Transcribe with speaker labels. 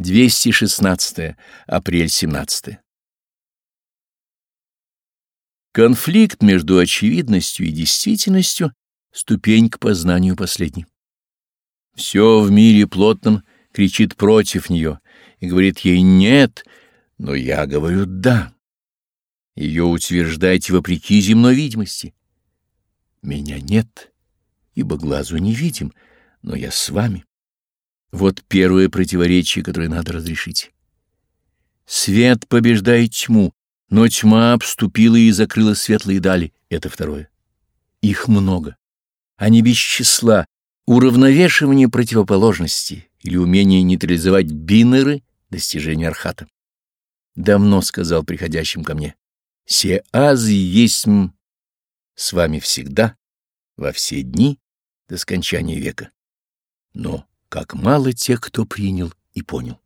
Speaker 1: 216 апрель 17 Конфликт между очевидностью и действительностью — ступень к познанию последней. Все в мире плотном кричит против нее и говорит ей «нет», но я говорю «да». Ее утверждайте вопреки земной видимости. Меня нет, ибо глазу не видим, но я с вами. Вот первое противоречие, которое надо разрешить. Свет побеждает тьму, но тьма обступила и закрыла светлые дали. Это второе. Их много. Они без числа. Уравновешивание противоположностей или умение нейтрализовать бинеры — достижение архата. Давно сказал приходящим ко мне, «Се азы есть с вами всегда, во все дни до скончания века». Но как мало тех, кто принял и понял.